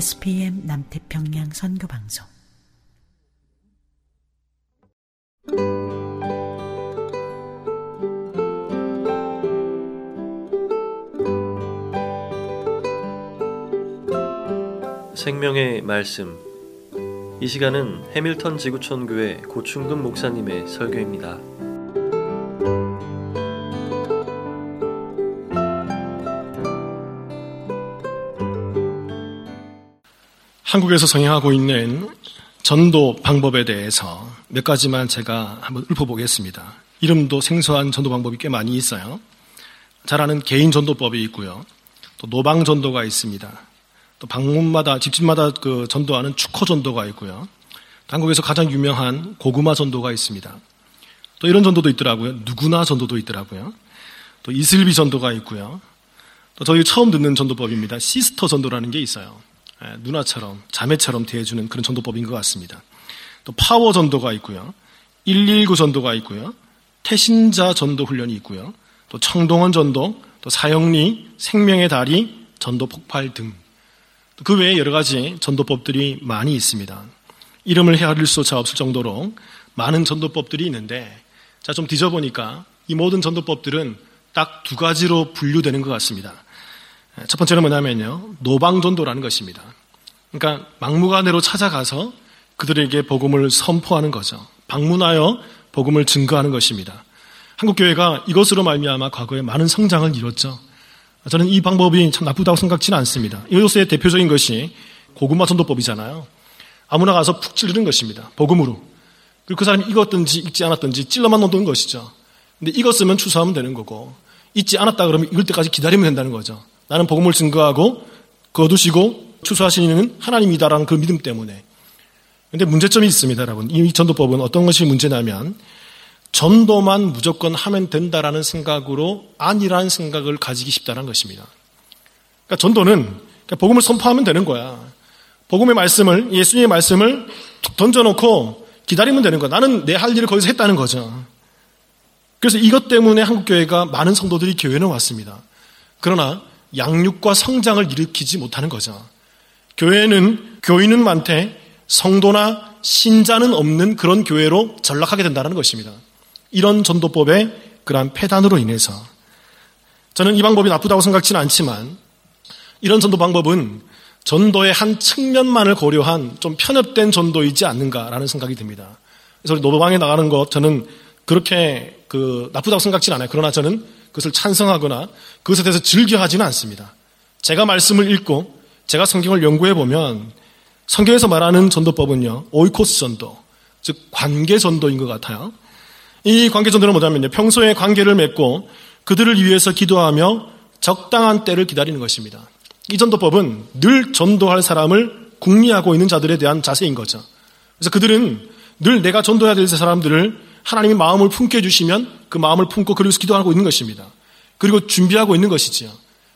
SPM 남태평양 선교방송 생명의 말씀 이 시간은 해밀턴 지구촌 교회 고충근 목사님의 설교입니다. 한국에서 성행하고 있는 전도 방법에 대해서 몇 가지만 제가 한번 읊어보겠습니다. 이름도 생소한 전도 방법이 꽤 많이 있어요. 잘 아는 개인 전도법이 있고요. 또 노방 전도가 있습니다. 또 방문마다 집집마다 그 전도하는 축호 전도가 있고요. 한국에서 가장 유명한 고구마 전도가 있습니다. 또 이런 전도도 있더라고요. 누구나 전도도 있더라고요. 또 이슬비 전도가 있고요. 또 저희 처음 듣는 전도법입니다. sister 전도라는 게 있어요. 예, 누나처럼 자매처럼 대해주는 그런 전도법인 것 같습니다. 또 파워 전도가 있고요. 119 전도가 있고요. 태신자 전도 훈련이 있고요. 또 총동원 전도, 또 사영리, 생명의 다리, 전도 폭발 등. 그 외에 여러 가지 전도법들이 많이 있습니다. 이름을 헤아릴 수조차 없을 정도로 많은 전도법들이 있는데, 자, 좀 뒤져보니까 이 모든 전도법들은 딱 두 가지로 분류되는 것 같습니다. 첫 번째는 뭐냐면요. 노방전도라는 것입니다. 그러니까 막무가내로 찾아가서 그들에게 복음을 선포하는 거죠. 방문하여 복음을 증거하는 것입니다. 한국 교회가 이것으로 말미암아 과거에 많은 성장을 이뤘죠. 저는 이 방법이 참 나쁘다고 생각지는 않습니다. 이것의 대표적인 것이 고구마 전도법이잖아요. 아무나 가서 푹 찌르는 것입니다. 복음으로. 그리고 그 사람이 익었든지 익지 않았든지 찔러만 놓는 것이죠. 근데 익었으면 추수하면 되는 거고 익지 않았다 그러면 익을 때까지 기다리면 된다는 거죠. 나는 복음을 증거하고 거두시고 추수하시는 하나님이다라는 그 믿음 때문에. 근데 문제점이 있습니다, 여러분. 이 전도법은 어떤 것이 문제냐면 전도만 무조건 하면 된다라는 생각으로 아니라는 생각을 가지기 쉽다는 것입니다. 그러니까 전도는 그러니까 복음을 선포하면 되는 거야. 복음의 말씀을 예수님의 말씀을 툭 던져놓고 기다리면 되는 거야. 나는 내 할 일을 거기서 했다는 거죠. 그래서 이것 때문에 한국 교회가 많은 성도들이 교회는 왔습니다. 그러나 양육과 성장을 일으키지 못하는 거죠. 교회는 교인은 많대 성도나 신자는 없는 그런 교회로 전락하게 된다는 것입니다. 이런 전도법의 그러한 폐단으로 인해서 저는 이 방법이 나쁘다고 생각지는 않지만 이런 전도 방법은 전도의 한 측면만을 고려한 좀 편협된 전도이지 않는가라는 생각이 듭니다. 그래서 노방에 나가는 것 저는 그렇게 그 나쁘다고 생각지는 않아요. 그러나 저는 그것을 찬성하거나 그것에 대해서 즐겨하지는 않습니다. 제가 말씀을 읽고 제가 성경을 연구해 보면 성경에서 말하는 전도법은요 오이코스 전도, 즉 관계 전도인 것 같아요. 이 관계 전도는 뭐냐면요 평소에 관계를 맺고 그들을 위해서 기도하며 적당한 때를 기다리는 것입니다. 이 전도법은 늘 전도할 사람을 궁리하고 있는 자들에 대한 자세인 거죠. 그래서 그들은 늘 내가 전도해야 될 사람들을 하나님이 마음을 품게 해주시면 그 마음을 품고 그리고 기도하고 있는 것입니다. 그리고 준비하고 있는 것이지요.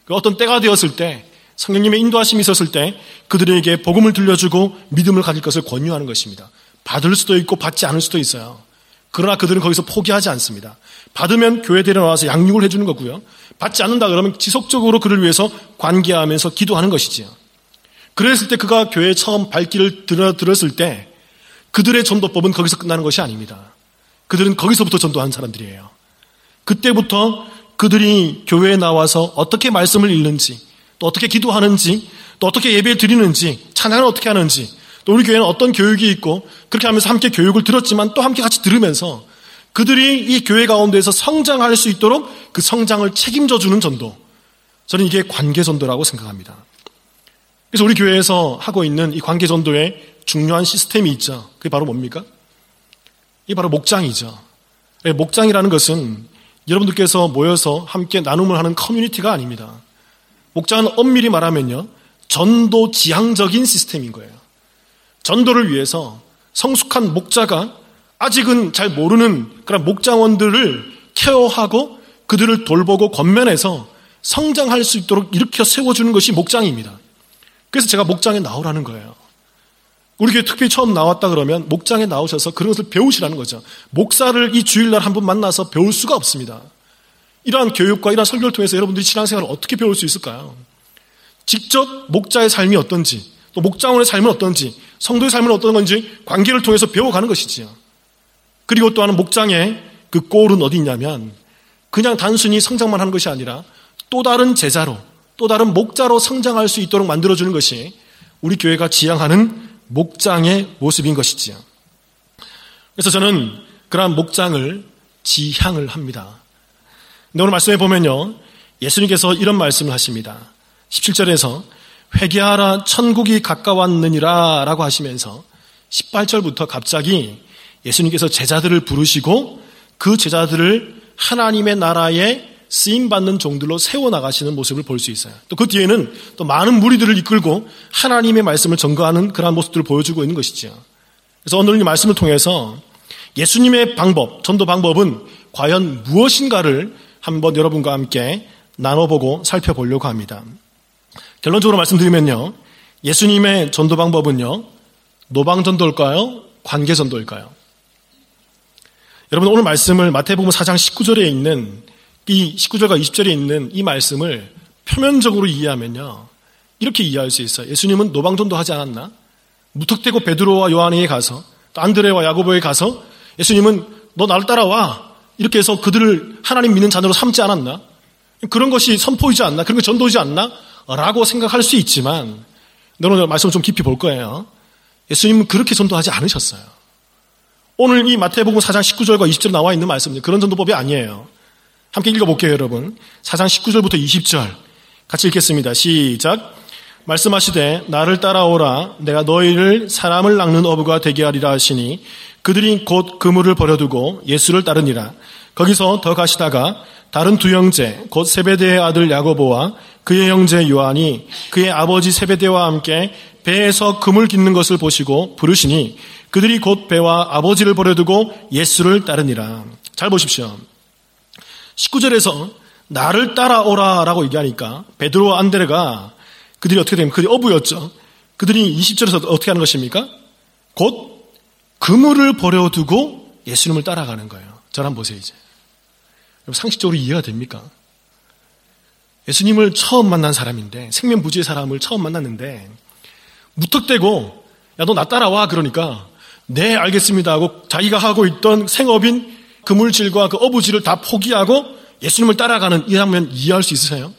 그 어떤 때가 되었을 때 성령님의 인도하심이 있었을 때 그들에게 복음을 들려주고 믿음을 가질 것을 권유하는 것입니다. 받을 수도 있고 받지 않을 수도 있어요. 그러나 그들은 거기서 포기하지 않습니다. 받으면 교회 데려와서 양육을 해주는 거고요. 받지 않는다 그러면 지속적으로 그를 위해서 관계하면서 기도하는 것이지요. 그랬을 때 그가 교회에 처음 발길을 들었을 때 그들의 전도법은 거기서 끝나는 것이 아닙니다. 그들은 거기서부터 전도한 사람들이에요. 그때부터 그들이 교회에 나와서 어떻게 말씀을 읽는지, 또 어떻게 기도하는지, 또또 어떻게 예배를 드리는지, 찬양을 어떻게 하는지, 또 우리 교회는 어떤 교육이 있고, 그렇게 하면서 함께 교육을 들었지만 또 함께 같이 들으면서 그들이 이 교회 가운데에서 성장할 수 있도록 그 성장을 책임져 주는 전도. 저는 이게 관계 전도라고 생각합니다. 그래서 우리 교회에서 하고 있는 이 관계 전도에 중요한 시스템이 있죠. 그게 바로 뭡니까? 이게 바로 목장이죠. 예, 목장이라는 것은 여러분들께서 모여서 함께 나눔을 하는 커뮤니티가 아닙니다. 목장은 엄밀히 말하면요. 전도 지향적인 시스템인 거예요. 전도를 위해서 성숙한 목자가 아직은 잘 모르는 그런 목장원들을 케어하고 그들을 돌보고 권면해서 성장할 수 있도록 일으켜 세워주는 것이 목장입니다. 그래서 제가 목장에 나오라는 거예요. 우리 교회 특별히 처음 나왔다 그러면 목장에 나오셔서 그런 것을 배우시라는 거죠. 목사를 이 주일날 한 번 만나서 배울 수가 없습니다. 이러한 교육과 이러한 설교를 통해서 여러분들이 신앙생활을 어떻게 배울 수 있을까요? 직접 목자의 삶이 어떤지, 또 목장원의 삶은 어떤지, 성도의 삶은 어떤 건지 관계를 통해서 배워가는 것이지요. 그리고 또 하나 목장의 그 골은 어디 있냐면 그냥 단순히 성장만 하는 것이 아니라 또 다른 제자로, 또 다른 목자로 성장할 수 있도록 만들어주는 것이 우리 교회가 지향하는 목장의 모습인 것이지요. 그래서 저는 그러한 목장을 지향을 합니다. 근데 오늘 말씀에 보면요. 예수님께서 이런 말씀을 하십니다. 17절에서 회개하라 천국이 가까웠느니라 라고 하시면서 18절부터 갑자기 예수님께서 제자들을 부르시고 그 제자들을 하나님의 나라에 쓰임 받는 종들로 세워 나가시는 모습을 볼 수 있어요. 또 그 뒤에는 또 많은 무리들을 이끌고 하나님의 말씀을 전거하는 그러한 모습들을 보여주고 있는 것이죠. 그래서 오늘 이 말씀을 통해서 예수님의 방법, 전도 방법은 과연 무엇인가를 한번 여러분과 함께 나눠보고 살펴보려고 합니다. 결론적으로 말씀드리면요. 예수님의 전도 방법은요. 노방전도일까요? 관계전도일까요? 여러분 오늘 말씀을 마태복음 4장 19절에 있는 이 19절과 20절에 있는 이 말씀을 표면적으로 이해하면요. 이렇게 이해할 수 있어요. 예수님은 노방전도 하지 않았나? 무턱대고 베드로와 요한에게 가서 또 안드레와 야고보에 가서 예수님은 너 나를 따라와 이렇게 해서 그들을 하나님 믿는 자녀로 삼지 않았나? 그런 것이 선포이지 않나? 그런 게 전도이지 않나? 라고 생각할 수 있지만 너는 말씀을 좀 깊이 볼 거예요. 예수님은 그렇게 전도하지 않으셨어요. 오늘 이 마태복음 4장 19절과 20절 나와 있는 말씀은 그런 전도법이 아니에요. 함께 읽어볼게요, 여러분. 4장 19절부터 20절. 같이 읽겠습니다. 시작. 말씀하시되 나를 따라오라 내가 너희를 사람을 낚는 어부가 되게 하리라 하시니 그들이 곧 그물을 버려두고 예수를 따르니라 거기서 더 가시다가 다른 두 형제 곧 세베대의 아들 야고보와 그의 형제 요한이 그의 아버지 세베대와 함께 배에서 그물 깃는 것을 보시고 부르시니 그들이 곧 배와 아버지를 버려두고 예수를 따르니라 잘 보십시오 19절에서 나를 따라오라 라고 얘기하니까 베드로와 안드레가 그들이 어떻게 되면 그들이 어부였죠. 그들이 20절에서 어떻게 하는 것입니까? 곧 그물을 버려두고 예수님을 따라가는 거예요. 저를 한번 보세요 이제. 상식적으로 이해가 됩니까? 예수님을 처음 만난 사람인데 생명부지의 사람을 처음 만났는데 무턱대고 야 너 나 따라와 그러니까 네 알겠습니다 하고 자기가 하고 있던 생업인 그 물질과 그 어부질을 다 포기하고 예수님을 따라가는 이 장면 이해할 수 있으세요?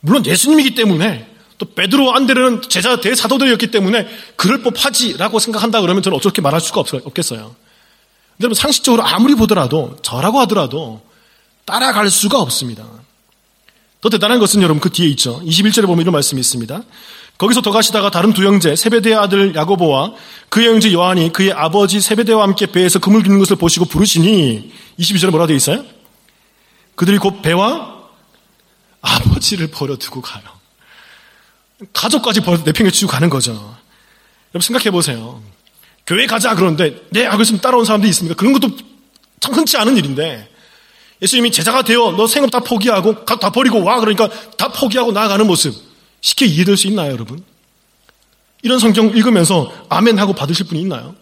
물론 예수님이기 때문에 또 베드로 안드레는 제자 대사도들이었기 때문에 그럴 법하지라고 생각한다 그러면 저는 어떻게 말할 수가 없겠어요. 여러분 상식적으로 아무리 보더라도 저라고 하더라도 따라갈 수가 없습니다. 더 대단한 것은 여러분 그 뒤에 있죠. 21절에 보면 이런 말씀이 있습니다. 거기서 더 가시다가 다른 두 형제 세베대의 아들 야고보와 그의 형제 요한이 그의 아버지 세베대와 함께 배에서 그물 깃는 것을 보시고 부르시니 22절에 뭐라 되어 있어요? 그들이 곧 배와 아버지를 버려두고 가요. 가족까지 버려 내팽개치고 가는 거죠. 여러분 생각해 보세요. 교회 가자 그러는데 네 알겠습니다 따라온 사람들이 있습니까? 그런 것도 참 흔치 않은 일인데 예수님이 제자가 되어 너 생업 다 포기하고 다 버리고 와 그러니까 다 포기하고 나아가는 모습 쉽게 이해될 수 있나요, 여러분? 이런 성경 읽으면서 아멘 하고 받으실 분이 있나요?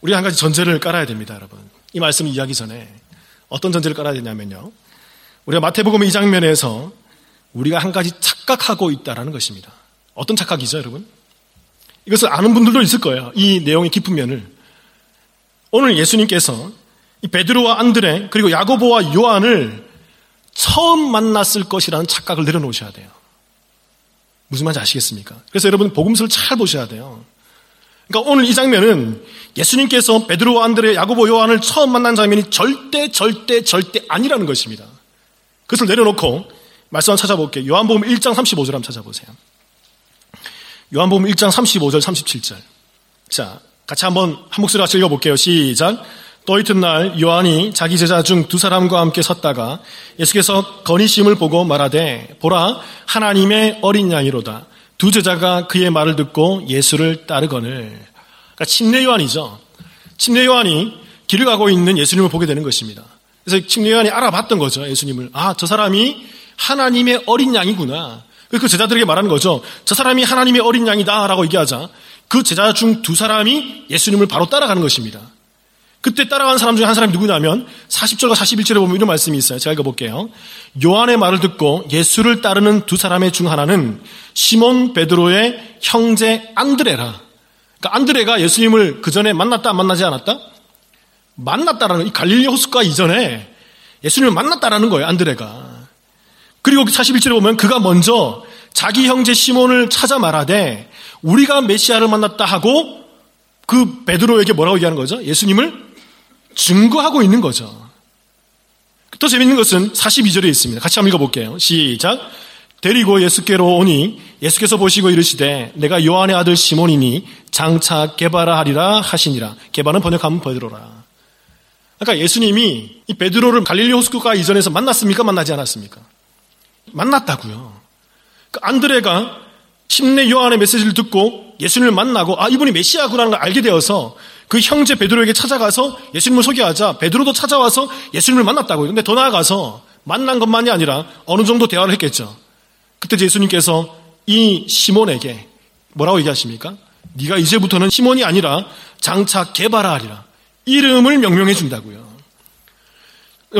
우리 한 가지 전제를 깔아야 됩니다, 여러분. 이 말씀 이야기 전에 어떤 전제를 깔아야 되냐면요. 우리가 마태복음 이 장면에서 우리가 한 가지 착각하고 있다라는 것입니다. 어떤 착각이죠, 여러분? 이것을 아는 분들도 있을 거예요. 이 내용의 깊은 면을. 오늘 예수님께서 이 베드로와 안드레 그리고 야고보와 요한을 처음 만났을 것이라는 착각을 내려놓으셔야 돼요. 무슨 말인지 아시겠습니까? 그래서 여러분 복음서를 잘 보셔야 돼요. 그러니까 오늘 이 장면은 예수님께서 베드로와 안드레, 야고보, 요한을 처음 만난 장면이 절대 절대 절대 아니라는 것입니다. 그것을 내려놓고 말씀 한번 찾아볼게요. 요한복음 1장 35절 한번 찾아보세요. 요한복음 1장 35절 37절. 자, 같이 한번 한 목소리 같이 읽어볼게요. 시작. 또 이튿날 요한이 자기 제자 중 두 사람과 함께 섰다가 예수께서 건의심을 보고 말하되 보라 하나님의 어린 양이로다. 두 제자가 그의 말을 듣고 예수를 따르거늘. 그러니까 침례 요한이죠. 침례 요한이 길을 가고 있는 예수님을 보게 되는 것입니다. 그래서 침례 요한이 알아봤던 거죠. 예수님을. 아, 저 사람이 하나님의 어린 양이구나. 그 제자들에게 말하는 거죠. 저 사람이 하나님의 어린 양이다라고 얘기하자 그 제자 중 두 사람이 예수님을 바로 따라가는 것입니다. 그때 따라간 사람 중에 한 사람이 누구냐면 40절과 41절에 보면 이런 말씀이 있어요. 제가 읽어볼게요. 요한의 말을 듣고 예수를 따르는 두 사람의 중 하나는 시몬 베드로의 형제 안드레라. 그러니까 안드레가 예수님을 그 전에 만났다 안 만나지 않았다? 만났다라는 이 갈릴리 호수가 이전에 예수님을 만났다라는 거예요. 안드레가. 그리고 41절에 보면 그가 먼저 자기 형제 시몬을 찾아 말하되 우리가 메시아를 만났다 하고 그 베드로에게 뭐라고 얘기하는 거죠? 예수님을 증거하고 있는 거죠. 더 재밌는 것은 42절에 있습니다. 같이 한번 읽어볼게요. 시작. 데리고 예수께로 오니 예수께서 보시고 이르시되 내가 요한의 아들 시몬이니 장차 개바라 하리라 하시니라. 개바는 번역하면 베드로라. 그러니까 예수님이 이 베드로를 갈릴리 호수가 이전에서 만났습니까? 만나지 않았습니까? 만났다고요. 그 안드레가 침례 요한의 메시지를 듣고 예수님을 만나고 아 이분이 메시아구나는 걸 알게 되어서 그 형제 베드로에게 찾아가서 예수님을 소개하자 베드로도 찾아와서 예수님을 만났다고요. 근데 더 나아가서 만난 것만이 아니라 어느 정도 대화를 했겠죠. 그때 예수님께서 이 시몬에게 뭐라고 얘기하십니까? 네가 이제부터는 시몬이 아니라 장차 개바라 하리라. 이름을 명명해 준다고요.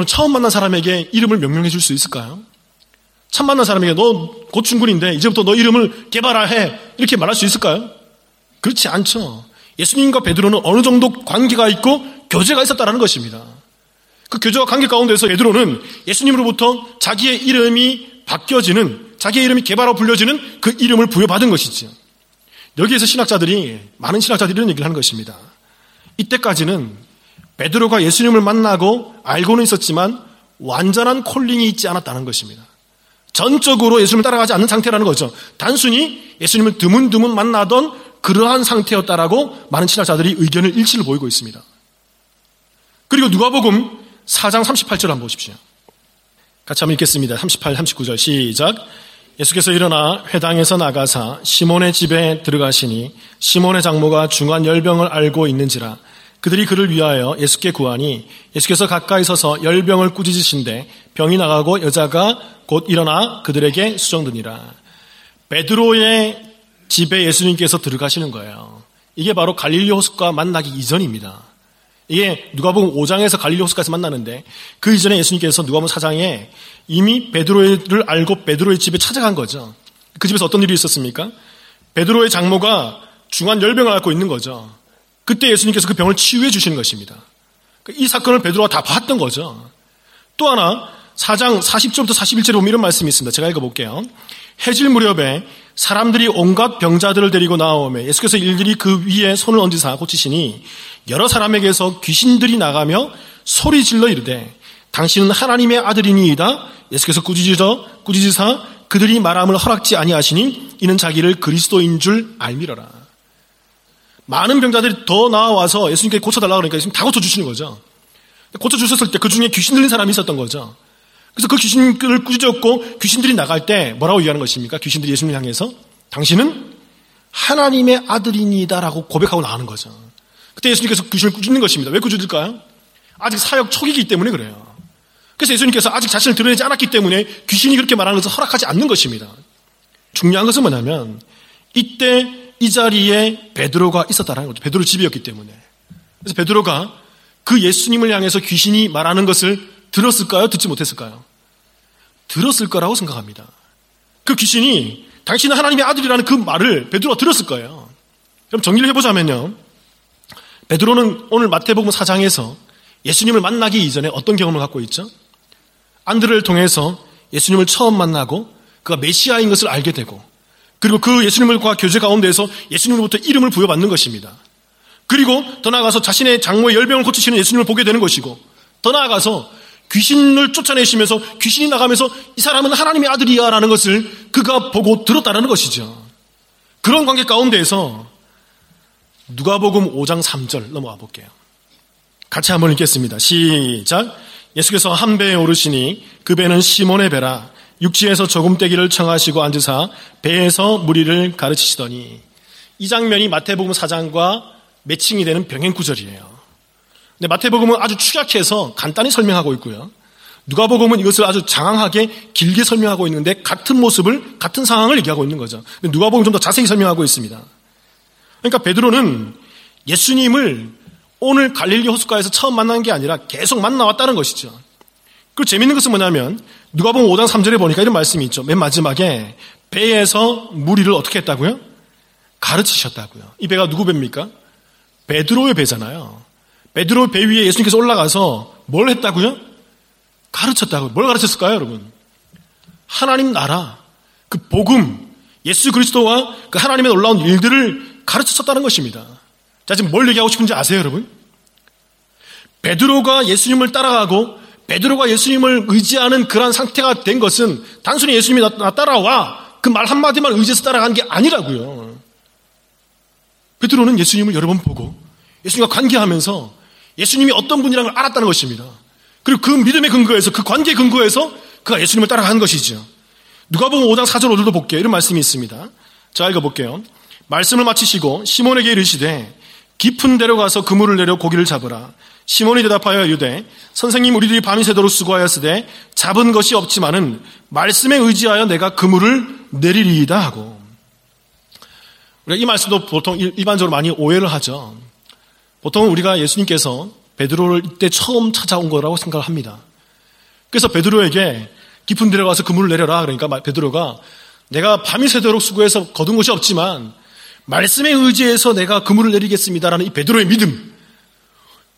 처음 만난 사람에게 이름을 명명해 줄 수 있을까요? 참 만난 사람에게 너곧 중군인데 이제부터 너 이름을 개발해 이렇게 말할 수 있을까요? 그렇지 않죠. 예수님과 베드로는 어느 정도 관계가 있고 교제가 있었다는 것입니다. 그 교제와 관계 가운데서 베드로는 예수님으로부터 자기의 이름이 바뀌어지는 자기의 이름이 개발하고 불려지는 그 이름을 부여받은 것이죠. 여기에서 신학자들이 많은 신학자들이 이런 얘기를 하는 것입니다. 이때까지는 베드로가 예수님을 만나고 알고는 있었지만 완전한 콜링이 있지 않았다는 것입니다. 전적으로 예수님을 따라가지 않는 상태라는 거죠. 단순히 예수님을 드문드문 만나던 그러한 상태였다라고 많은 신학자들이 의견을 일치를 보이고 있습니다. 그리고 누가복음 4장 38절 한번 보십시오. 같이 한번 읽겠습니다. 38, 39절 시작. 예수께서 일어나 회당에서 나가사 시몬의 집에 들어가시니 시몬의 장모가 중한 열병을 알고 있는지라 그들이 그를 위하여 예수께 구하니 예수께서 가까이 서서 열병을 꾸짖으신데 병이 나가고 여자가 곧 일어나 그들에게 수정드니라. 베드로의 집에 예수님께서 들어가시는 거예요. 이게 바로 갈릴리 호숫과 만나기 이전입니다. 이게 누가복음 5장에서 갈릴리 호숫가에서 만나는데 그 이전에 예수님께서 누가복음 4장에 이미 베드로를 알고 베드로의 집에 찾아간 거죠. 그 집에서 어떤 일이 있었습니까? 베드로의 장모가 중한 열병을 앓고 있는 거죠. 그때 예수님께서 그 병을 치유해 주시는 것입니다. 이 사건을 베드로가 다 봤던 거죠. 또 하나 4장 40절부터 41절에 보면 이런 말씀이 있습니다. 제가 읽어볼게요. 해질 무렵에 사람들이 온갖 병자들을 데리고 나오며 예수께서 일들이 그 위에 손을 얹으사 고치시니 여러 사람에게서 귀신들이 나가며 소리 질러 이르되 당신은 하나님의 아들이니이다. 예수께서 꾸짖으서 꾸짖으사 그들이 말함을 허락지 아니하시니 이는 자기를 그리스도인 줄 알미러라. 많은 병자들이 더 나와서 예수님께 고쳐달라고 그러니까 예수님 다 고쳐주시는 거죠. 고쳐주셨을 때 그 중에 귀신 들린 사람이 있었던 거죠. 그래서 그 귀신을 꾸짖었고 귀신들이 나갈 때 뭐라고 얘기하는 것입니까? 귀신들이 예수님을 향해서 당신은 하나님의 아들이니다라고 고백하고 나가는 거죠. 그때 예수님께서 귀신을 꾸짖는 것입니다. 왜 꾸짖을까요? 아직 사역 초기이기 때문에 그래요. 그래서 예수님께서 아직 자신을 드러내지 않았기 때문에 귀신이 그렇게 말하는 것을 허락하지 않는 것입니다. 중요한 것은 뭐냐면 이때 이 자리에 베드로가 있었다는 거죠. 베드로 집이었기 때문에. 그래서 베드로가 그 예수님을 향해서 귀신이 말하는 것을 들었을까요? 듣지 못했을까요? 들었을 거라고 생각합니다. 그 귀신이 당신은 하나님의 아들이라는 그 말을 베드로가 들었을 거예요. 그럼 정리를 해보자면요. 베드로는 오늘 마태복음 4장에서 예수님을 만나기 이전에 어떤 경험을 갖고 있죠? 안드를 통해서 예수님을 처음 만나고 그가 메시아인 것을 알게 되고 그리고 그 예수님과 교제 가운데에서 예수님으로부터 이름을 부여받는 것입니다. 그리고 더 나아가서 자신의 장모의 열병을 고치시는 예수님을 보게 되는 것이고 더 나아가서 귀신을 쫓아내시면서 귀신이 나가면서 이 사람은 하나님의 아들이야 라는 것을 그가 보고 들었다는 것이죠. 그런 관계 가운데에서 누가복음 5장 3절 넘어와 볼게요. 같이 한번 읽겠습니다. 시작. 예수께서 한 배에 오르시니 그 배는 시몬의 배라 육지에서 조금 떼기를 청하시고 앉으사 배에서 무리를 가르치시더니 이 장면이 마태복음 4장과 매칭이 되는 병행 구절이에요. 근데 마태복음은 아주 축약해서 간단히 설명하고 있고요. 누가복음은 이것을 아주 장황하게 길게 설명하고 있는데 같은 모습을 같은 상황을 얘기하고 있는 거죠. 누가복음은 좀더 자세히 설명하고 있습니다. 그러니까 베드로는 예수님을 오늘 갈릴리 호숫가에서 처음 만난 게 아니라 계속 만나왔다는 것이죠. 그리고 재밌는 것은 뭐냐면 누가복음 5장 3절에 보니까 이런 말씀이 있죠. 맨 마지막에 배에서 무리를 어떻게 했다고요? 가르치셨다고요. 이 배가 누구 배입니까? 베드로의 배잖아요. 베드로 배 위에 예수님께서 올라가서 뭘 했다고요? 가르쳤다고요. 뭘 가르쳤을까요, 여러분? 하나님 나라, 그 복음, 예수 그리스도와 그 하나님의 놀라운 일들을 가르쳤었다는 것입니다. 자, 지금 뭘 얘기하고 싶은지 아세요, 여러분? 베드로가 예수님을 따라가고 베드로가 예수님을 의지하는 그러한 상태가 된 것은 단순히 예수님이 나 따라와 그 말 한마디만 의지해서 따라간 게 아니라고요. 베드로는 예수님을 여러 번 보고 예수님과 관계하면서 예수님이 어떤 분이라는 걸 알았다는 것입니다. 그리고 그 믿음의 근거에서 그 관계 근거에서 그가 예수님을 따라간 것이죠. 누가 보면 5장 4절 5절도 볼게요. 이런 말씀이 있습니다. 자 읽어볼게요. 말씀을 마치시고 시몬에게 이르시되 깊은 데로 가서 그물을 내려 고기를 잡으라. 시몬이 대답하여 유대 선생님 우리들이 밤이 새도록 수고하였으되 잡은 것이 없지만은 말씀에 의지하여 내가 그물을 내리리이다 하고 우리가 이 말씀도 보통 일반적으로 많이 오해를 하죠. 보통 우리가 예수님께서 베드로를 이때 처음 찾아온 거라고 생각을 합니다. 그래서 베드로에게 깊은 데로 가서 그물을 내려라. 그러니까 베드로가 내가 밤이 새도록 수고해서 거둔 것이 없지만 말씀에 의지해서 내가 그물을 내리겠습니다라는 이 베드로의 믿음.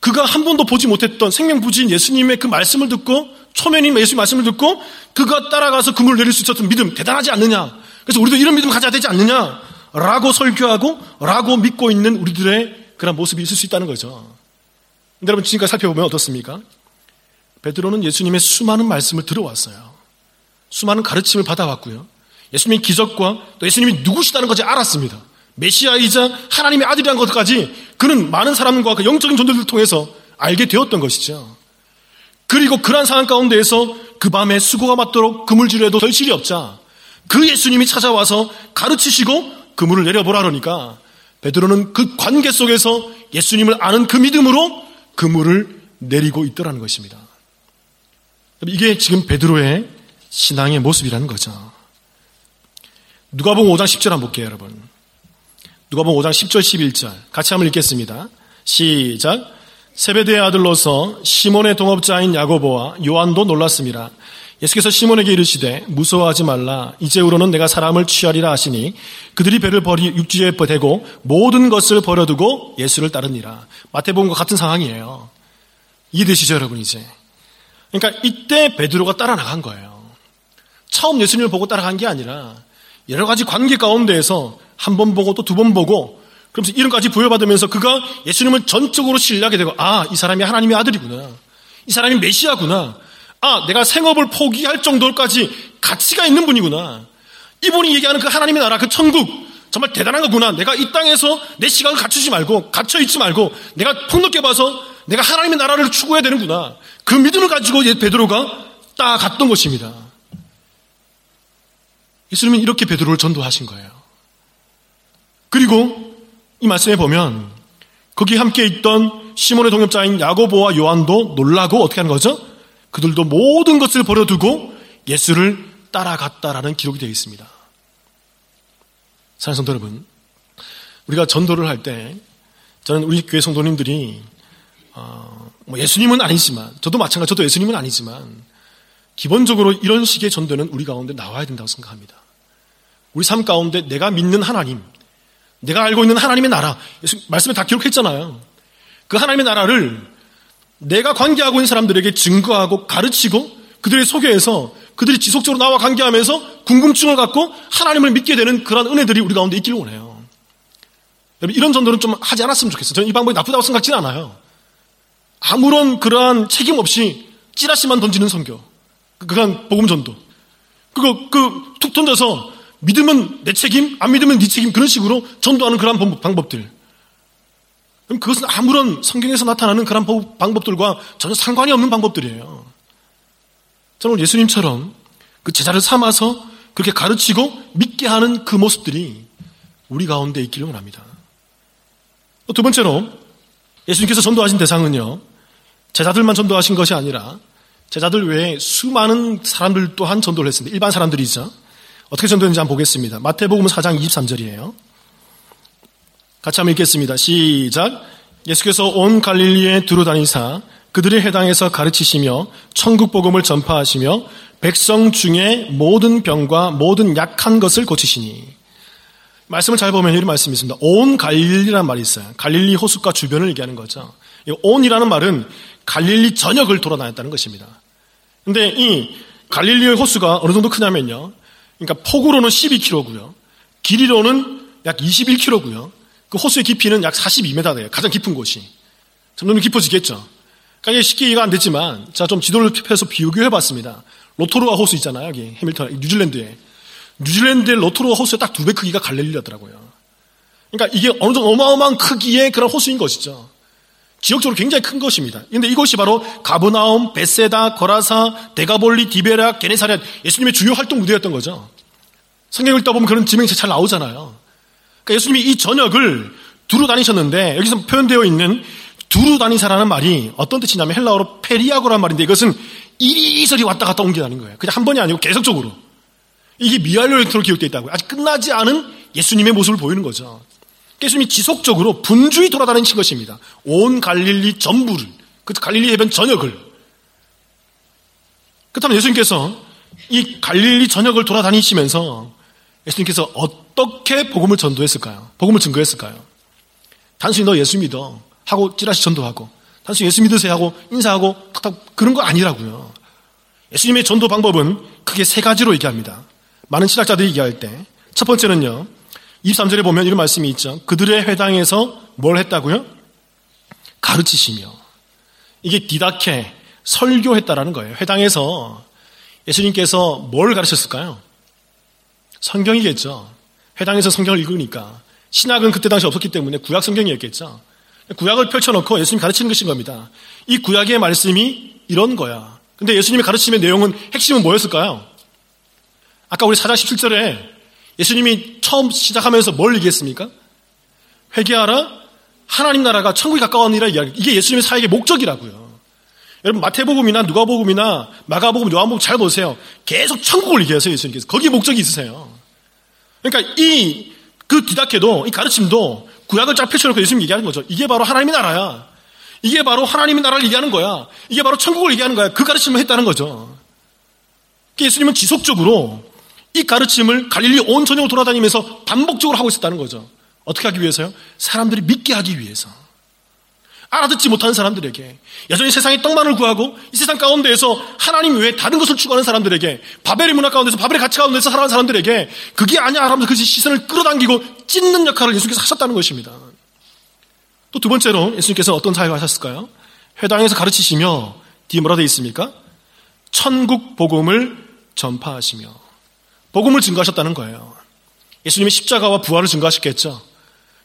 그가 한 번도 보지 못했던 생명부지인 예수님의 그 말씀을 듣고 초면인 예수님 말씀을 듣고 그가 따라가서 그물을 내릴 수 있었던 믿음 대단하지 않느냐. 그래서 우리도 이런 믿음 가져야 되지 않느냐. 라고 설교하고 라고 믿고 있는 우리들의 그런 모습이 있을 수 있다는 거죠. 여러분 지금까지 살펴보면 어떻습니까? 베드로는 예수님의 수많은 말씀을 들어왔어요. 수많은 가르침을 받아왔고요. 예수님의 기적과 또 예수님이 누구시다는 것을 알았습니다. 메시아이자 하나님의 아들이라는 것까지 그는 많은 사람과 그 영적인 존재들을 통해서 알게 되었던 것이죠. 그리고 그러한 상황 가운데에서 그 밤에 수고가 맞도록 그물질을 해도 덜실이 없자 그 예수님이 찾아와서 가르치시고 그물을 내려보라 그러니까 베드로는 그 관계 속에서 예수님을 아는 그 믿음으로 그물을 내리고 있더라는 것입니다. 이게 지금 베드로의 신앙의 모습이라는 거죠. 누가복음 5장 10절 한번 볼게요, 여러분. 누가복음 5장 10절 11절 같이 한번 읽겠습니다. 시작. 세베대의 아들로서 시몬의 동업자인 야고보와 요한도 놀랐습니다. 예수께서 시몬에게 이르시되 무서워하지 말라 이제후로는 내가 사람을 취하리라 하시니 그들이 배를 버리 육지에 대고 모든 것을 버려두고 예수를 따르니라. 마태복음과 같은 상황이에요. 이해되시죠 여러분 이제? 그러니까 이때 베드로가 따라 나간 거예요. 처음 예수님을 보고 따라간 게 아니라 여러 가지 관계 가운데에서 한 번 보고 또 두 번 보고 그러면서 이름까지 부여받으면서 그가 예수님을 전적으로 신뢰하게 되고 아 이 사람이 하나님의 아들이구나. 이 사람이 메시아구나. 아, 내가 생업을 포기할 정도까지 가치가 있는 분이구나. 이분이 얘기하는 그 하나님의 나라, 그 천국, 정말 대단한 거구나. 내가 이 땅에서 내 시간을 갖추지 말고, 갇혀있지 말고, 내가 폭넓게 봐서 내가 하나님의 나라를 추구해야 되는구나. 그 믿음을 가지고 베드로가 딱 갔던 것입니다. 예수님은 이렇게 베드로를 전도하신 거예요. 그리고 이 말씀에 보면 거기 함께 있던 시몬의 동역자인 야고보와 요한도 놀라고 어떻게 하는 거죠? 그들도 모든 것을 버려두고 예수를 따라갔다라는 기록이 되어 있습니다. 사랑하는 성도 여러분, 우리가 전도를 할 때 저는 우리 교회 성도님들이 어, 뭐 예수님은 아니지만 저도 마찬가지 저도 예수님은 아니지만 기본적으로 이런 식의 전도는 우리 가운데 나와야 된다고 생각합니다. 우리 삶 가운데 내가 믿는 하나님, 내가 알고 있는 하나님의 나라, 말씀에 다 기록했잖아요. 그 하나님의 나라를 내가 관계하고 있는 사람들에게 증거하고 가르치고 그들의 소개해서 그들이 지속적으로 나와 관계하면서 궁금증을 갖고 하나님을 믿게 되는 그런 은혜들이 우리 가운데 있기를 원해요. 여러분, 이런 전도는 좀 하지 않았으면 좋겠어요. 저는 이 방법이 나쁘다고 생각지는 않아요. 아무런 그러한 책임 없이 찌라시만 던지는 선교. 그러한 복음 전도. 그거, 그, 툭 던져서 믿으면 내 책임, 안 믿으면 네 책임 그런 식으로 전도하는 그런 방법들. 그럼 그것은 아무런 성경에서 나타나는 그런 방법들과 전혀 상관이 없는 방법들이에요. 저는 예수님처럼 그 제자를 삼아서 그렇게 가르치고 믿게 하는 그 모습들이 우리 가운데 있기를 원합니다. 두 번째로 예수님께서 전도하신 대상은요, 제자들만 전도하신 것이 아니라 제자들 외에 수많은 사람들 또한 전도를 했습니다. 일반 사람들이죠. 어떻게 전도했는지 한번 보겠습니다. 마태복음 4장 23절이에요. 같이 한번 읽겠습니다. 시작. 예수께서 온 갈릴리에 두루 다니사 그들의 해당에서 가르치시며 천국 복음을 전파하시며 백성 중에 모든 병과 모든 약한 것을 고치시니 말씀을 잘 보면 이런 말씀이 있습니다. 온 갈릴리라는 말이 있어요. 갈릴리 호숫가 주변을 얘기하는 거죠. 온이라는 말은 갈릴리 전역을 돌아다녔다는 것입니다. 근데 이 갈릴리의 호수가 어느 정도 크냐면요. 그러니까 폭으로는 12km고요. 길이로는 약 21km고요. 그 호수의 깊이는 약 42m 돼요. 가장 깊은 곳이. 점점 깊어지겠죠. 그러니까 쉽게 이해가 안 됐지만, 자, 좀 지도를 펴서 비교해 봤습니다. 로토루아 호수 있잖아요. 여기 해밀턴, 뉴질랜드에. 뉴질랜드의 로토루아 호수의 딱 두 배 크기가 갈릴리라더라고요. 그러니까 이게 어느 정도 어마어마한 크기의 그런 호수인 것이죠. 지역적으로 굉장히 큰 것입니다. 그런데 이곳이 바로 가버나움, 벳새다, 거라사, 데가볼리, 디베랴, 게네사렛 예수님의 주요 활동 무대였던 거죠. 성경을 읽다 보면 그런 지명이 잘 나오잖아요. 그러니까 예수님이 이 전역을 두루 다니셨는데 여기서 표현되어 있는 두루 다니사라는 말이 어떤 뜻이냐면 헬라어로 περιάγω란 말인데 이것은 이리저리 왔다 갔다 옮겨 다니는 거예요. 그냥 한 번이 아니고 계속적으로. 이게 미알로에트로 기록되어 있다고요. 아직 끝나지 않은 예수님의 모습을 보이는 거죠. 예수님이 지속적으로 분주히 돌아다니신 것입니다. 온 갈릴리 전부를, 그 갈릴리 해변 전역을. 그렇다면 예수님께서 이 갈릴리 전역을 돌아다니시면서 예수님께서 어떻게 복음을 전도했을까요? 복음을 증거했을까요? 단순히 너 예수 믿어 하고 찌라시 전도하고 단순히 예수 믿으세요 하고 인사하고 탁탁 그런 거 아니라고요. 예수님의 전도 방법은 크게 세 가지로 얘기합니다. 많은 신학자들이 얘기할 때 첫 번째는요. 23절에 보면 이런 말씀이 있죠. 그들의 회당에서 뭘 했다고요? 가르치시며 이게 디다케 설교했다라는 거예요. 회당에서 예수님께서 뭘 가르쳤을까요? 성경이겠죠. 회당에서 성경을 읽으니까. 신학은 그때 당시 없었기 때문에 구약 성경이었겠죠. 구약을 펼쳐놓고 예수님이 가르치는 것인 겁니다. 이 구약의 말씀이 이런 거야. 근데 예수님이 가르치는 내용은 핵심은 뭐였을까요? 아까 우리 4장 17절에 예수님이 처음 시작하면서 뭘 얘기했습니까? 회개하라. 하나님 나라가 천국이 가까웠니라 이야기. 이게 예수님의 사역의 목적이라고요. 여러분 마태복음이나 누가복음이나 마가복음, 요한복음 잘 보세요. 계속 천국을 얘기하세요 예수님께서. 거기에 목적이 있으세요. 그러니까 이 그 디다케도 이 가르침도 구약을 쫙 펼쳐놓고 예수님 얘기하는 거죠. 이게 바로 하나님의 나라야. 이게 바로 하나님의 나라를 얘기하는 거야. 이게 바로 천국을 얘기하는 거야. 그 가르침을 했다는 거죠. 예수님은 지속적으로 이 가르침을 갈릴리 온 전역을 돌아다니면서 반복적으로 하고 있었다는 거죠. 어떻게 하기 위해서요? 사람들이 믿게 하기 위해서. 알아듣지 못하는 사람들에게 여전히 세상의 떡만을 구하고 이 세상 가운데에서 하나님 외에 다른 것을 추구하는 사람들에게 바벨의 문화 가운데서 바벨의 가치 가운데서 살아가는 사람들에게 그게 아니야 하면서 그 시선을 끌어당기고 찢는 역할을 예수님께서 하셨다는 것입니다. 또 두 번째로 예수님께서 어떤 사역을 하셨을까요? 회당에서 가르치시며 뒤에 뭐라 되어 있습니까? 천국 복음을 전파하시며 복음을 증거하셨다는 거예요. 예수님이 십자가와 부활을 증거하셨겠죠.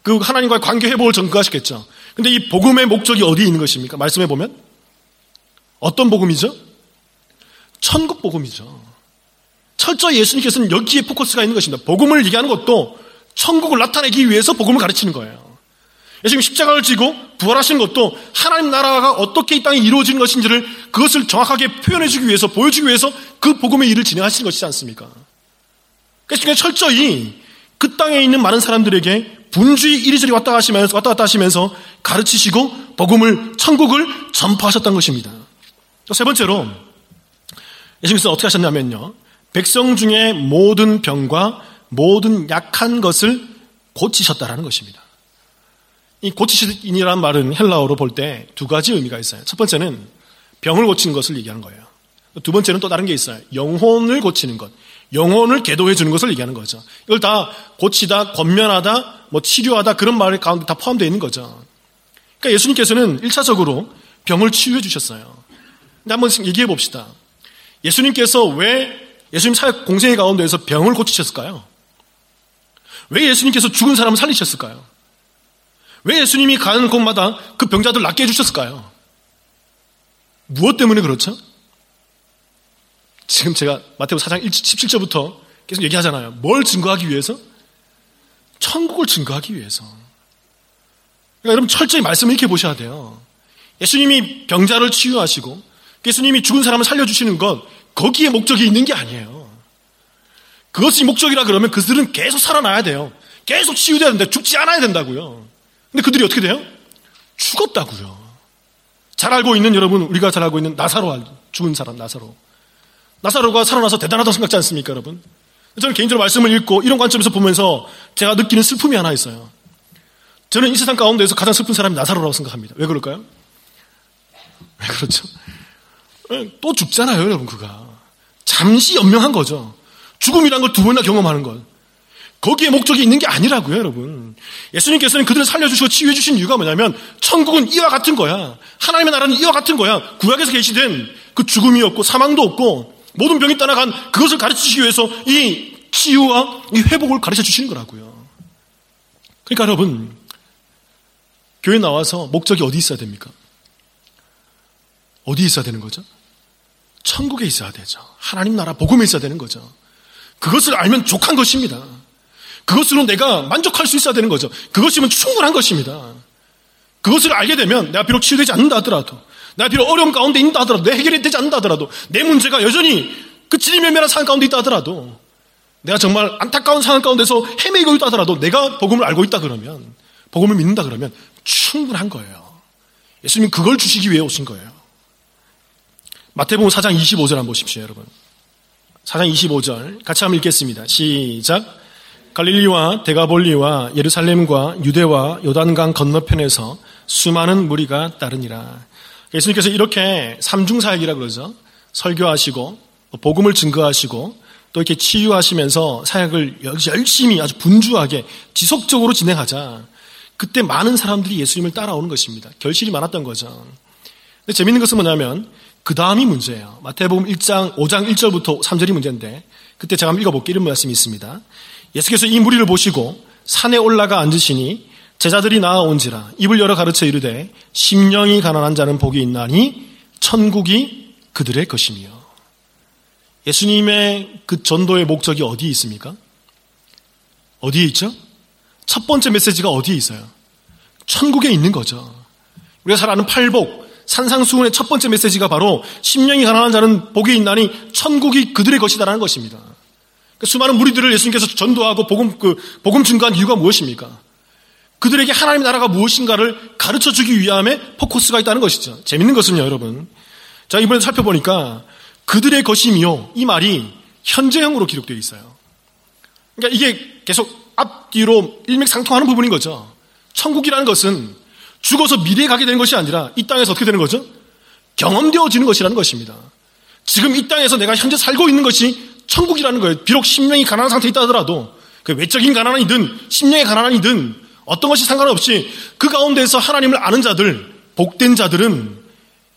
그 하나님과의 관계 회복을 증거하셨겠죠. 근데 이 복음의 목적이 어디에 있는 것입니까? 말씀해 보면 어떤 복음이죠? 천국 복음이죠. 철저히 예수님께서는 여기에 포커스가 있는 것입니다. 복음을 얘기하는 것도 천국을 나타내기 위해서 복음을 가르치는 거예요. 예수님 십자가를 지고 부활하시는 것도 하나님 나라가 어떻게 이 땅에 이루어지는 것인지를 그것을 정확하게 표현해주기 위해서 보여주기 위해서 그 복음의 일을 진행하시는 것이지 않습니까? 그래서 철저히 그 땅에 있는 많은 사람들에게 분주히 이리저리 왔다 하시면서 왔다 갔다 하시면서 가르치시고 복음을 천국을 전파하셨던 것입니다. 세 번째로 예수님께서 어떻게 하셨냐면요. 백성 중에 모든 병과 모든 약한 것을 고치셨다라는 것입니다. 이 고치신이라는 말은 헬라어로 볼 때 두 가지 의미가 있어요. 첫 번째는 병을 고치는 것을 얘기하는 거예요. 두 번째는 또 다른 게 있어요. 영혼을 고치는 것, 영혼을 계도해 주는 것을 얘기하는 거죠. 이걸 다 고치다, 권면하다, 뭐 치료하다 그런 말 가운데 다 포함되어 있는 거죠. 그러니까 예수님께서는 1차적으로 병을 치유해 주셨어요. 근데 한번 얘기해 봅시다. 예수님께서 왜 예수님 사역 공생의 가운데에서 병을 고치셨을까요? 왜 예수님께서 죽은 사람을 살리셨을까요? 왜 예수님이 가는 곳마다 그 병자들 낫게 해주셨을까요? 무엇 때문에 그렇죠? 지금 제가 마태복 4장 17절부터 계속 얘기하잖아요. 뭘 증거하기 위해서? 천국을 증거하기 위해서. 그러니까 여러분 철저히 말씀을 이렇게 보셔야 돼요. 예수님이 병자를 치유하시고 예수님이 죽은 사람을 살려주시는 것 거기에 목적이 있는 게 아니에요. 그것이 목적이라 그러면 그들은 계속 살아나야 돼요. 계속 치유돼야 된다. 죽지 않아야 된다고요. 근데 그들이 어떻게 돼요? 죽었다고요. 잘 알고 있는 여러분, 우리가 잘 알고 있는 나사로 죽은 사람 나사로. 나사로가 살아나서 대단하다고 생각지 않습니까, 여러분? 저는 개인적으로 말씀을 읽고 이런 관점에서 보면서 제가 느끼는 슬픔이 하나 있어요. 저는 이 세상 가운데에서 가장 슬픈 사람이 나사로라고 생각합니다. 왜 그럴까요? 왜 그렇죠? 또 죽잖아요, 여러분, 그가. 잠시 연명한 거죠. 죽음이란 걸 두 번이나 경험하는 것. 거기에 목적이 있는 게 아니라고요, 여러분. 예수님께서는 그들을 살려주시고 치유해주신 이유가 뭐냐면, 천국은 이와 같은 거야. 하나님의 나라는 이와 같은 거야. 구약에서 계시된 그 죽음이 없고 사망도 없고 모든 병이 떠나간 그것을 가르치시기 위해서 이 치유와 이 회복을 가르쳐 주시는 거라고요. 그러니까 여러분, 교회 나와서 목적이 어디 있어야 됩니까? 어디 있어야 되는 거죠? 천국에 있어야 되죠. 하나님 나라 복음에 있어야 되는 거죠. 그것을 알면 족한 것입니다. 그것으로 내가 만족할 수 있어야 되는 거죠. 그것이면 충분한 것입니다. 그것을 알게 되면 내가 비록 치유되지 않는다 하더라도 내가 비록 어려움 가운데 있다 하더라도 내 해결이 되지 않는다 하더라도 내 문제가 여전히 그 지리멸멸한 상황 가운데 있다 하더라도 내가 정말 안타까운 상황 가운데서 헤매고 있다 하더라도 내가 복음을 알고 있다 그러면 복음을 믿는다 그러면 충분한 거예요. 예수님은 그걸 주시기 위해 오신 거예요. 마태복음 4장 25절 한번 보십시오, 여러분. 4장 25절 같이 한번 읽겠습니다. 시작. 갈릴리와 데가볼리와 예루살렘과 유대와 요단강 건너편에서 수많은 무리가 따르니라. 예수님께서 이렇게 삼중사역이라 그러죠. 설교하시고 복음을 증거하시고 또 이렇게 치유하시면서 사역을 열심히 아주 분주하게 지속적으로 진행하자. 그때 많은 사람들이 예수님을 따라오는 것입니다. 결실이 많았던 거죠. 근데 재밌는 것은 뭐냐면 그 다음이 문제예요. 마태복음 1장 5장 1절부터 3절이 문제인데 그때 제가 한번 읽어볼게요. 이런 말씀이 있습니다. 예수께서 이 무리를 보시고 산에 올라가 앉으시니 제자들이 나아온지라 입을 열어 가르쳐 이르되 심령이 가난한 자는 복이 있나니 천국이 그들의 것이며 예수님의 그 전도의 목적이 어디에 있습니까? 어디에 있죠? 첫 번째 메시지가 어디에 있어요? 천국에 있는 거죠. 우리가 잘 아는 팔복, 산상수훈의 첫 번째 메시지가 바로 심령이 가난한 자는 복이 있나니 천국이 그들의 것이다라는 것입니다. 그러니까 수많은 무리들을 예수님께서 전도하고 복음 그 복음 증거한 이유가 무엇입니까? 그들에게 하나님의 나라가 무엇인가를 가르쳐 주기 위함에 포커스가 있다는 것이죠. 재밌는 것은요, 여러분. 자, 이번에 살펴보니까 그들의 것이며 이 말이 현재형으로 기록되어 있어요. 그러니까 이게 계속 앞뒤로 일맥상통하는 부분인 거죠. 천국이라는 것은 죽어서 미래에 가게 되는 것이 아니라 이 땅에서 어떻게 되는 거죠? 경험되어지는 것이라는 것입니다. 지금 이 땅에서 내가 현재 살고 있는 것이 천국이라는 거예요. 비록 심령이 가난한 상태에 있다 하더라도 그 외적인 가난이든 심령의 가난이든 어떤 것이 상관없이 그 가운데서 하나님을 아는 자들, 복된 자들은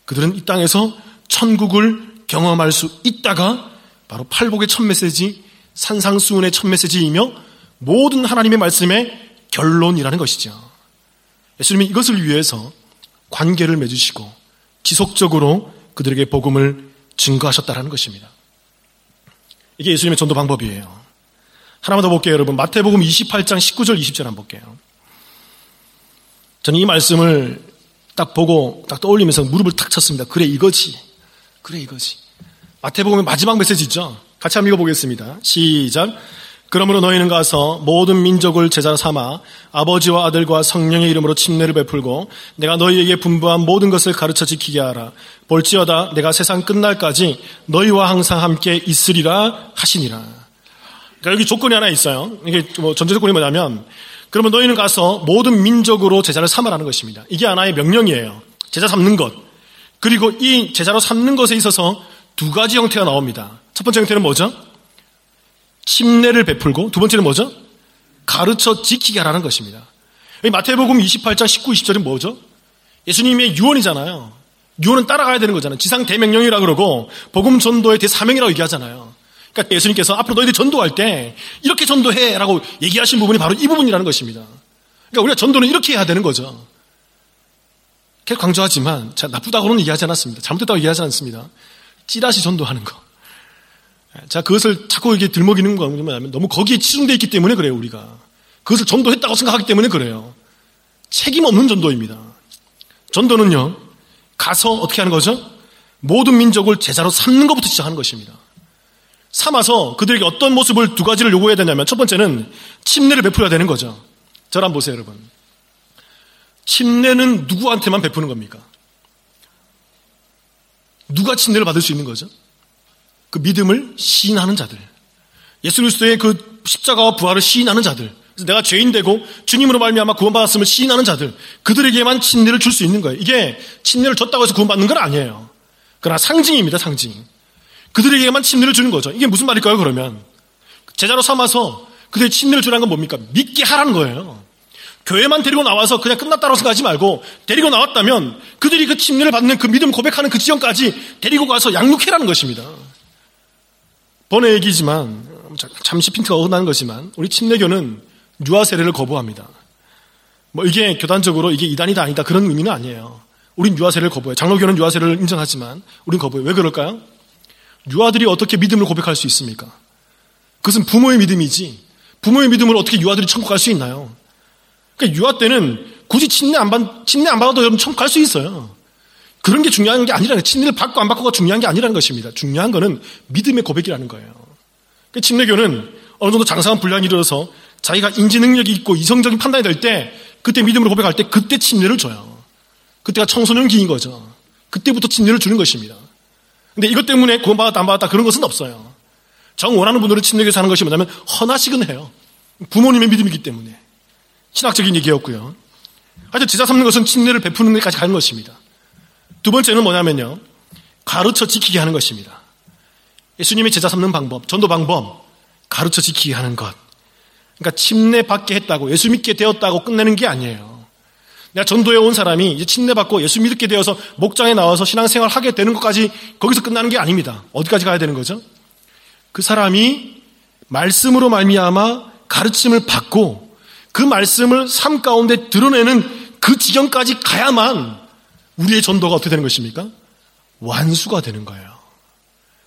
그들은 이 땅에서 천국을 경험할 수 있다가 바로 팔복의 첫 메시지, 산상수훈의 첫 메시지이며 모든 하나님의 말씀의 결론이라는 것이죠. 예수님이 이것을 위해서 관계를 맺으시고 지속적으로 그들에게 복음을 증거하셨다는 것입니다. 이게 예수님의 전도 방법이에요. 하나만 더 볼게요, 여러분. 마태복음 28장 19절 20절 한번 볼게요. 저는 이 말씀을 딱 보고 딱 떠올리면서 무릎을 탁 쳤습니다. 그래 이거지. 그래 이거지. 마태복음의 마지막 메시지죠. 같이 한번 읽어보겠습니다. 시작. 그러므로 너희는 가서 모든 민족을 제자 삼아 아버지와 아들과 성령의 이름으로 침례를 베풀고 내가 너희에게 분부한 모든 것을 가르쳐 지키게 하라. 볼지어다 내가 세상 끝날까지 너희와 항상 함께 있으리라 하시니라. 그러니까 여기 조건이 하나 있어요. 이게 뭐 전제 조건이 뭐냐면 그러면 너희는 가서 모든 민족으로 제자를 삼으라는 것입니다. 이게 하나의 명령이에요. 제자 삼는 것. 그리고 이 제자로 삼는 것에 있어서 두 가지 형태가 나옵니다. 첫 번째 형태는 뭐죠? 침례를 베풀고 두 번째는 뭐죠? 가르쳐 지키게 하라는 것입니다. 마태복음 28장 19, 20절은 뭐죠? 예수님의 유언이잖아요. 유언은 따라가야 되는 거잖아요. 지상 대명령이라 그러고 복음 전도의 대사명이라고 얘기하잖아요. 그러니까 예수님께서 앞으로 너희들 전도할 때 이렇게 전도해라고 얘기하신 부분이 바로 이 부분이라는 것입니다. 그러니까 우리가 전도는 이렇게 해야 되는 거죠. 계속 강조하지만 나쁘다고는 얘기하지 않았습니다. 잘못됐다고 얘기하지 않습니다. 찌라시 전도하는 거. 자, 그것을 자꾸 이게 들먹이는 거 뭐냐면 너무 거기에 치중되어 있기 때문에 그래요, 우리가. 그것을 전도했다고 생각하기 때문에 그래요. 책임 없는 전도입니다. 전도는요, 가서 어떻게 하는 거죠? 모든 민족을 제자로 삼는 것부터 시작하는 것입니다. 삼아서 그들에게 어떤 모습을 두 가지를 요구해야 되냐면 첫 번째는 침례를 베풀어야 되는 거죠. 저를 보세요, 여러분. 침례는 누구한테만 베푸는 겁니까? 누가 침례를 받을 수 있는 거죠? 그 믿음을 시인하는 자들. 예수 그리스도의 그 십자가와 부활을 시인하는 자들. 내가 죄인 되고 주님으로 말미암아 구원받았음을 시인하는 자들. 그들에게만 침례를 줄 수 있는 거예요. 이게 침례를 줬다고 해서 구원받는 건 아니에요. 그러나 상징입니다, 상징. 그들에게만 침례를 주는 거죠. 이게 무슨 말일까요, 그러면? 제자로 삼아서 그들의 침례를 주라는 건 뭡니까? 믿게 하라는 거예요. 교회만 데리고 나와서 그냥 끝났다고 생각하지 말고 데리고 나왔다면 그들이 그 침례를 받는 그 믿음 고백하는 그 지점까지 데리고 가서 양육해라는 것입니다. 번외 얘기지만 잠시 핀트가 어긋나는 거지만 우리 침례교는 유아 세례를 거부합니다. 뭐 이게 교단적으로 이게 이단이다 아니다 그런 의미는 아니에요. 우린 유아 세례를 거부해요. 장로교는 유아 세례를 인정하지만 우린 거부해요. 왜 그럴까요? 유아들이 어떻게 믿음을 고백할 수 있습니까? 그것은 부모의 믿음이지 부모의 믿음을 어떻게 유아들이 천국 갈 수 있나요? 그러니까 유아 때는 굳이 침례 안 받, 침례 안 받아도 여러분 천국 갈 수 있어요. 그런 게 중요한 게 아니라는 침례를 받고 안 받고가 중요한 게 아니라는 것입니다. 중요한 거는 믿음의 고백이라는 거예요. 그 침례교는 어느 정도 장사한 분량이 일어서 자기가 인지 능력이 있고 이성적인 판단이 될 때 그때 믿음으로 고백할 때 그때 침례를 줘요. 그때가 청소년기인 거죠. 그때부터 침례를 주는 것입니다. 근데 이것 때문에 구원받았다 안 받았다 그런 것은 없어요. 정 원하는 분들은 침례교에 사는 것이 뭐냐면 헌하식은 해요. 부모님의 믿음이기 때문에. 신학적인 얘기였고요. 하여튼 제자 삼는 것은 침례를 베푸는 데까지 가는 것입니다. 두 번째는 뭐냐면요. 가르쳐 지키게 하는 것입니다. 예수님의 제자 삼는 방법, 전도 방법, 가르쳐 지키게 하는 것. 그러니까 침례 받게 했다고, 예수 믿게 되었다고 끝내는 게 아니에요. 내가 전도에 온 사람이 이제 침례 받고 예수 믿게 되어서 목장에 나와서 신앙생활 하게 되는 것까지 거기서 끝나는 게 아닙니다. 어디까지 가야 되는 거죠? 그 사람이 말씀으로 말미암아 가르침을 받고 그 말씀을 삶 가운데 드러내는 그 지경까지 가야만 우리의 전도가 어떻게 되는 것입니까? 완수가 되는 거예요.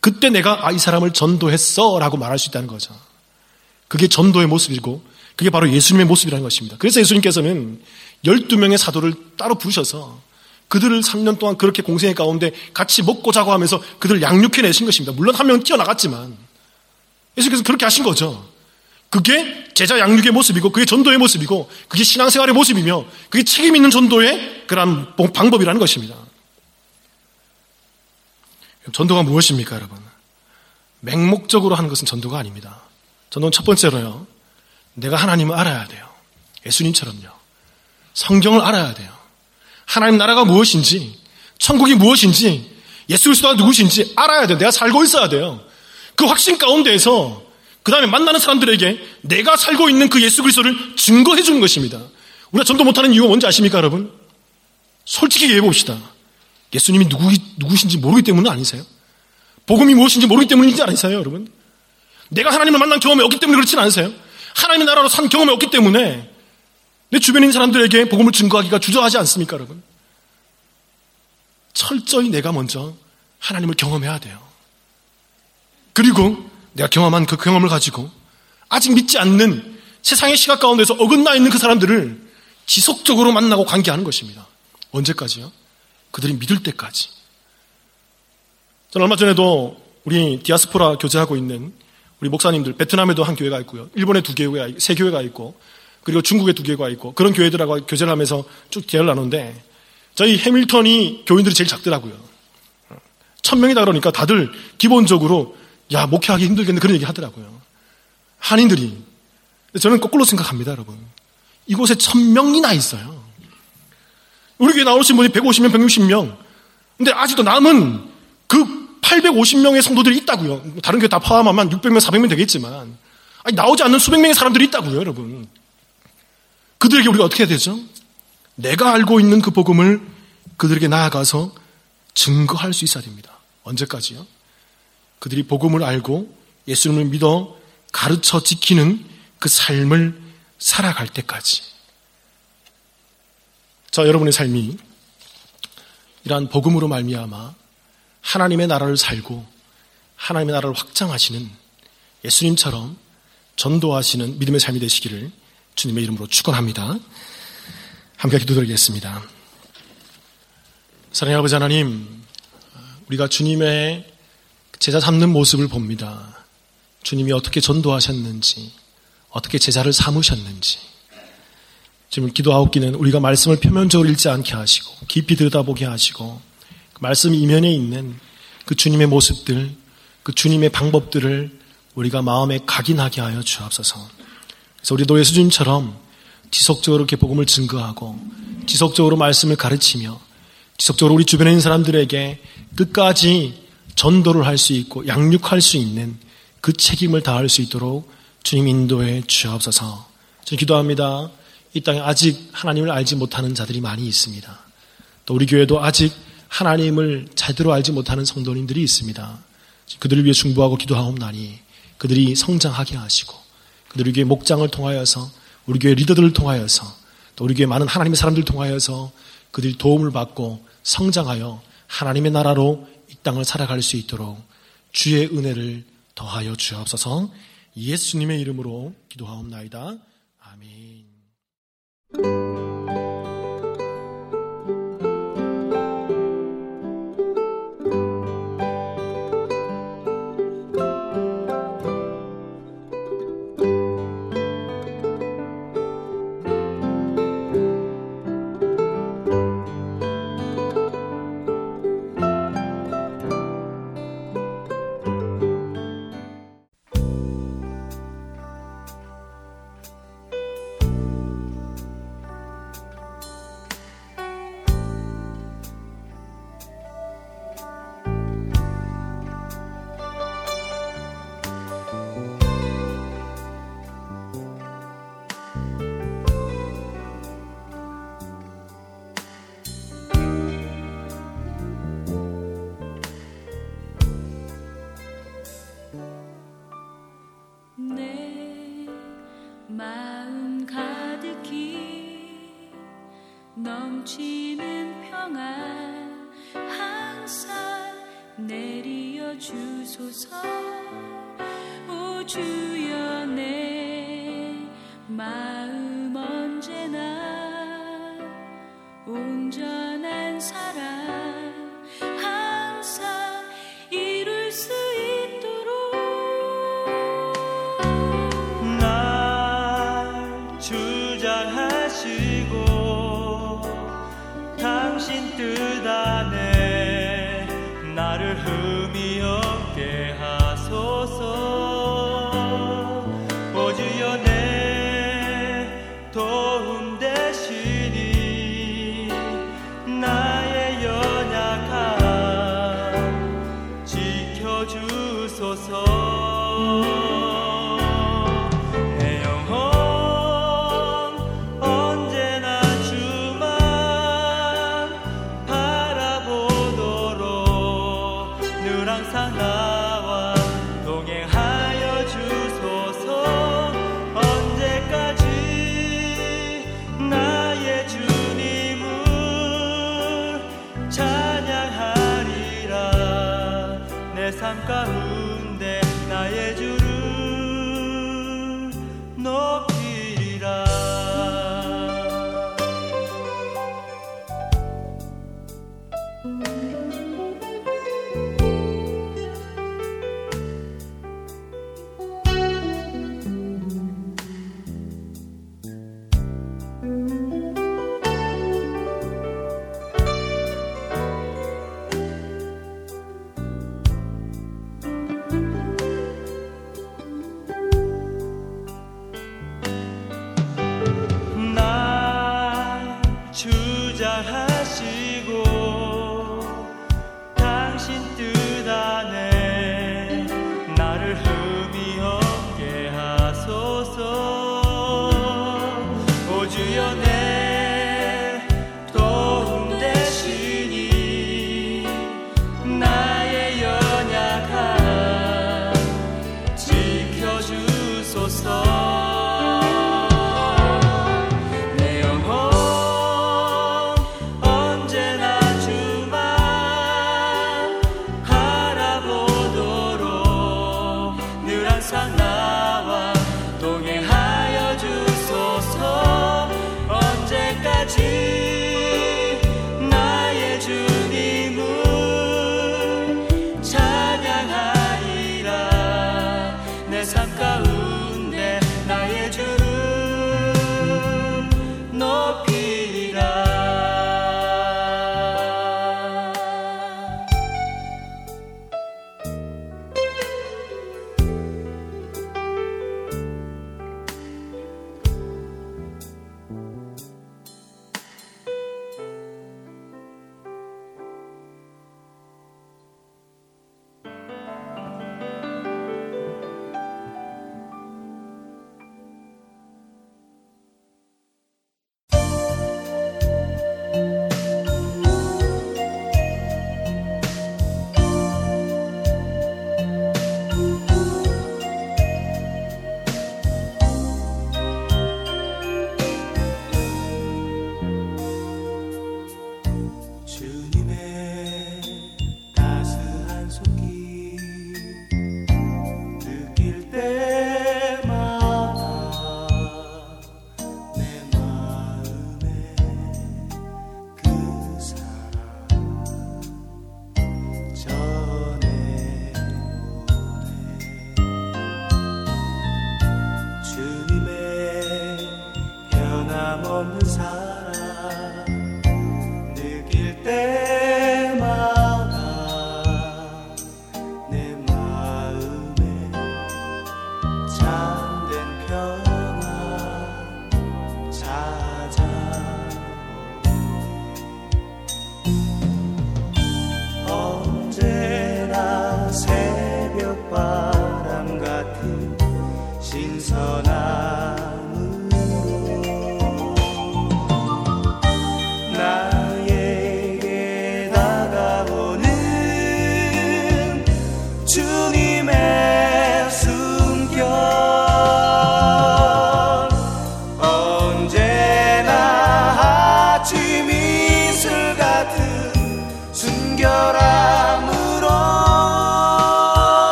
그때 내가 아, 이 사람을 전도했어 라고 말할 수 있다는 거죠. 그게 전도의 모습이고 그게 바로 예수님의 모습이라는 것입니다. 그래서 예수님께서는 12명의 사도를 따로 부르셔서 그들을 3년 동안 그렇게 공생의 가운데 같이 먹고 자고 하면서 그들을 양육해 내신 것입니다. 물론 한 명은 뛰어나갔지만 예수께서 그렇게 하신 거죠. 그게 제자 양육의 모습이고 그게 전도의 모습이고 그게 신앙생활의 모습이며 그게 책임 있는 전도의 그런 방법이라는 것입니다. 전도가 무엇입니까, 여러분? 맹목적으로 하는 것은 전도가 아닙니다. 전도는 첫 번째로요. 내가 하나님을 알아야 돼요. 예수님처럼요. 성경을 알아야 돼요. 하나님 나라가 무엇인지, 천국이 무엇인지, 예수 그리스도가 누구신지 알아야 돼요. 내가 살고 있어야 돼요. 그 확신 가운데에서 그 다음에 만나는 사람들에게 내가 살고 있는 그 예수 그리스도를 증거해 주는 것입니다. 우리가 전도 못하는 이유가 뭔지 아십니까, 여러분? 솔직히 얘기해 봅시다. 예수님이 누구, 누구신지 모르기 때문은 아니세요? 복음이 무엇인지 모르기 때문인지 아니세요, 여러분? 내가 하나님을 만난 경험이 없기 때문에 그렇진 않으세요? 하나님의 나라로 산 경험이 없기 때문에 내 있는 사람들에게 복음을 증거하기가 주저하지 않습니까, 여러분? 철저히 내가 먼저 하나님을 경험해야 돼요. 그리고 내가 경험한 그 경험을 가지고 아직 믿지 않는 세상의 시각 가운데서 어긋나 있는 그 사람들을 지속적으로 만나고 관계하는 것입니다. 언제까지요? 그들이 믿을 때까지. 저는 얼마 전에도 우리 디아스포라 교제하고 있는 우리 목사님들, 베트남에도 한 교회가 있고요. 일본에 두 교회가, 세 교회가 있고, 그리고 중국에 두 교회가 있고, 그런 교회들하고 교제를 하면서 쭉 대화를 나누는데, 저희 해밀턴이 교인들이 제일 작더라고요. 천 명이다 그러니까 다들 기본적으로 야, 목회하기 힘들겠네. 그런 얘기 하더라고요. 한인들이. 저는 거꾸로 생각합니다, 여러분. 이곳에 천 명이나 있어요. 우리 교회 나오신 분이 150명, 160명. 근데 아직도 남은 그 850명의 성도들이 있다고요. 다른 교회 다 포함하면 600명, 400명 되겠지만 아니 나오지 않는 수백 명의 사람들이 있다고요, 여러분. 그들에게 우리가 어떻게 해야 되죠? 내가 알고 있는 그 복음을 그들에게 나아가서 증거할 수 있어야 됩니다. 언제까지요? 그들이 복음을 알고 예수님을 믿어 가르쳐 지키는 그 삶을 살아갈 때까지. 자, 여러분의 삶이 이러한 복음으로 말미암아 하나님의 나라를 살고 하나님의 나라를 확장하시는 예수님처럼 전도하시는 믿음의 삶이 되시기를 주님의 이름으로 축원합니다. 함께 기도드리겠습니다. 사랑의 아버지 하나님, 우리가 주님의 제자 삼는 모습을 봅니다. 주님이 어떻게 전도하셨는지, 어떻게 제자를 삼으셨는지, 지금 기도하옵기는 우리가 말씀을 표면적으로 읽지 않게 하시고, 깊이 들여다보게 하시고, 그 말씀 이면에 있는 그 주님의 모습들, 그 주님의 방법들을 우리가 마음에 각인하게 하여 주옵소서. 그래서 우리 노예 수준처럼 지속적으로 이렇게 복음을 증거하고, 지속적으로 말씀을 가르치며, 지속적으로 우리 주변에 있는 사람들에게 끝까지 전도를 할 수 있고 양육할 수 있는 그 책임을 다할 수 있도록 주님 인도해 주옵소서. 저는 기도합니다. 이 땅에 아직 하나님을 알지 못하는 자들이 많이 있습니다. 또 우리 교회도 아직 하나님을 제대로 알지 못하는 성도님들이 있습니다. 그들을 위해 중보하고 기도하옵나니 그들이 성장하게 하시고 그들을 위해 목장을 통하여서 우리 교회 리더들을 통하여서 또 우리 교회 많은 하나님의 사람들을 통하여서 그들이 도움을 받고 성장하여 하나님의 나라로 이 땅을 살아갈 수 있도록 주의 은혜를 더하여 주옵소서 예수님의 이름으로 기도하옵나이다. 아멘.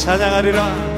찬양하리라